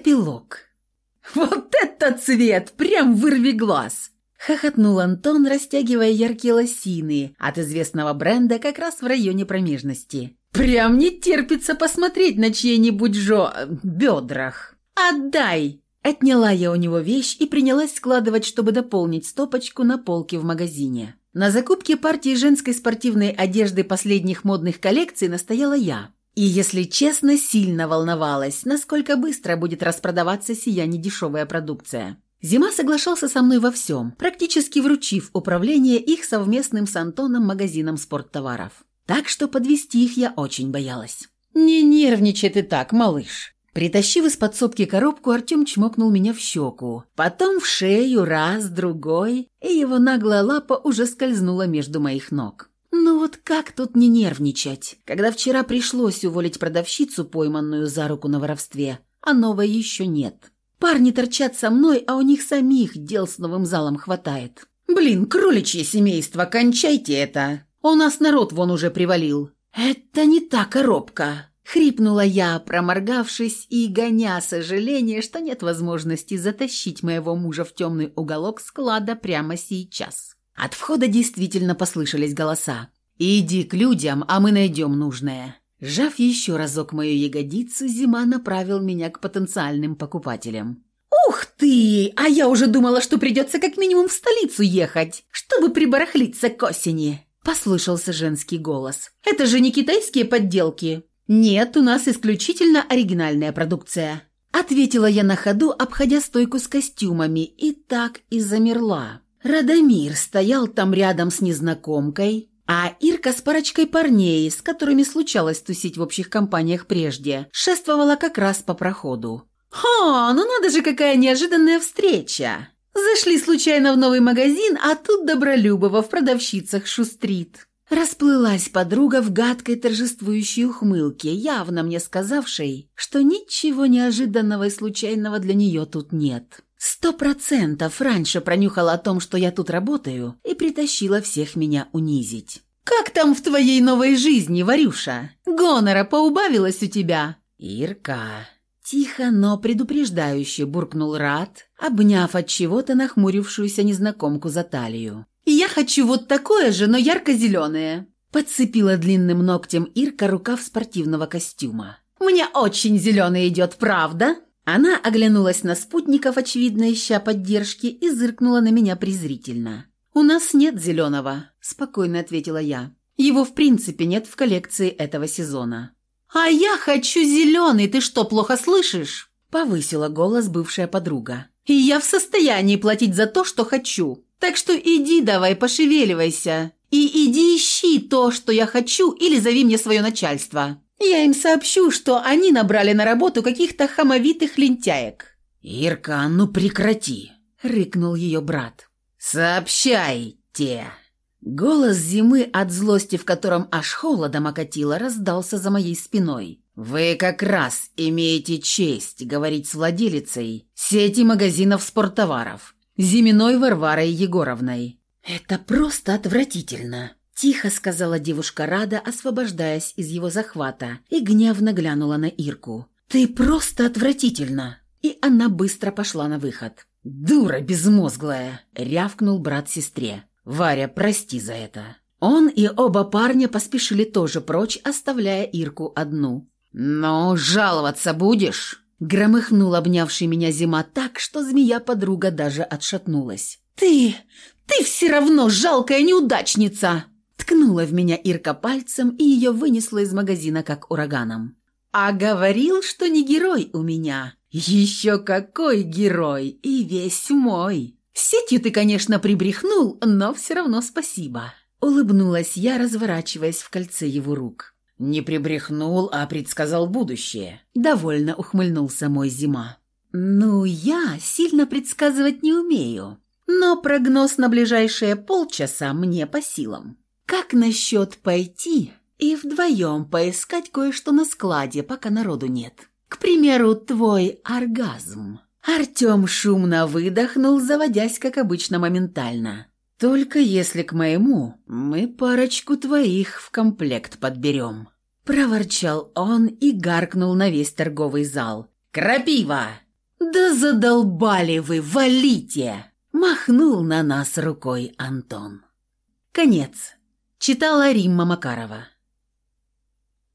Эпилог. «Вот это цвет! Прям вырви глаз!» Хохотнул Антон, растягивая яркие лосины от известного бренда как раз в районе промежности. «Прям не терпится посмотреть на чьи-нибудь жо... бедрах! Отдай!» Отняла я у него вещь и принялась складывать, чтобы дополнить стопочку на полке в магазине. На закупке партии женской спортивной одежды последних модных коллекций настояла я. И, если честно, сильно волновалась, насколько быстро будет распродаваться сия недешевая продукция. Зима соглашался со мной во всем, практически вручив управление их совместным с Антоном магазином спорттоваров. Так что подвести их я очень боялась. «Не нервничай ты так, малыш!» Притащив из подсобки коробку, Артем чмокнул меня в щеку, потом в шею раз, другой, и его наглая лапа уже скользнула между моих ног. Вот как тут не нервничать, когда вчера пришлось уволить продавщицу, пойманную за руку на воровстве, а новой еще нет. Парни торчат со мной, а у них самих дел с новым залом хватает. Блин, кроличье семейство, кончайте это. У нас народ вон уже привалил. Это не та коробка. Хрипнула я, проморгавшись и гоня сожаление, что нет возможности затащить моего мужа в темный уголок склада прямо сейчас. От входа действительно послышались голоса. «Иди к людям, а мы найдем нужное». Сжав еще разок мою ягодицу, Зима направил меня к потенциальным покупателям. «Ух ты! А я уже думала, что придется как минимум в столицу ехать, чтобы прибарахлиться к осени!» Послышался женский голос. «Это же не китайские подделки!» «Нет, у нас исключительно оригинальная продукция», ответила я на ходу, обходя стойку с костюмами, и так и замерла. Радомир стоял там рядом с незнакомкой, а Ирка с парочкой парней, с которыми случалось тусить в общих компаниях прежде, шествовала как раз по проходу. «Ха, ну надо же, какая неожиданная встреча!» Зашли случайно в новый магазин, а тут Добролюбова в продавщицах шустрит. Расплылась подруга в гадкой торжествующей ухмылке, явно мне сказавшей, что ничего неожиданного и случайного для нее тут нет. Сто процентов раньше пронюхала о том, что я тут работаю, и притащила всех меня унизить. «Как там в твоей новой жизни, Варюша? Гонора поубавилась у тебя?» «Ирка...» Тихо, но предупреждающе буркнул Рад, обняв от чего-то нахмурившуюся незнакомку за талию. «Я хочу вот такое же, но ярко-зеленое!» Подцепила длинным ногтем Ирка рукав спортивного костюма. «Мне очень зеленый идет, правда?» Она оглянулась на спутников, очевидно ища поддержки, и зыркнула на меня презрительно. «У нас нет зеленого», – спокойно ответила я. «Его в принципе нет в коллекции этого сезона». «А я хочу зеленый, ты что, плохо слышишь?» – повысила голос бывшая подруга. «И я в состоянии платить за то, что хочу. Так что иди давай, пошевеливайся. И иди ищи то, что я хочу, или зови мне свое начальство. Я им сообщу, что они набрали на работу каких-то хамовитых лентяек». «Ирка, ну прекрати!» — рыкнул ее брат. «Сообщайте!» Голос зимы от злости, в котором аж холодом окатило, раздался за моей спиной. «Вы как раз имеете честь говорить с владелицей сети магазинов спорттоваров, Зиминой Варварой Егоровной». «Это просто отвратительно!» Тихо сказала девушка Рада, освобождаясь из его захвата, и гневно глянула на Ирку. «Ты просто отвратительна!» И она быстро пошла на выход. «Дура безмозглая!» — рявкнул брат сестре. «Варя, прости за это». Он и оба парня поспешили тоже прочь, оставляя Ирку одну. «Ну, жаловаться будешь?» Громыхнул обнявший меня зима так, что змея-подруга даже отшатнулась. «Ты... ты все равно жалкая неудачница!» Ткнула в меня Ирка пальцем и ее вынесла из магазина как ураганом. «А говорил, что не герой у меня. Еще какой герой! И весь мой! Сетью ты, конечно, прибрехнул, но все равно спасибо!» Улыбнулась я, разворачиваясь в кольце его рук. «Не прибрехнул, а предсказал будущее», — довольно ухмыльнулся мой зима. «Ну, я сильно предсказывать не умею, но прогноз на ближайшие полчаса мне по силам». Как насчет пойти и вдвоем поискать кое-что на складе, пока народу нет? Примеру, твой оргазм. Артем шумно выдохнул, заводясь, как обычно, моментально. Только если к моему, мы парочку твоих в комплект подберем. Проворчал он и гаркнул на весь торговый зал. «Крапива! «Да задолбали вы, валите!» – махнул на нас рукой Антон. Конец. Читала Римма Макарова.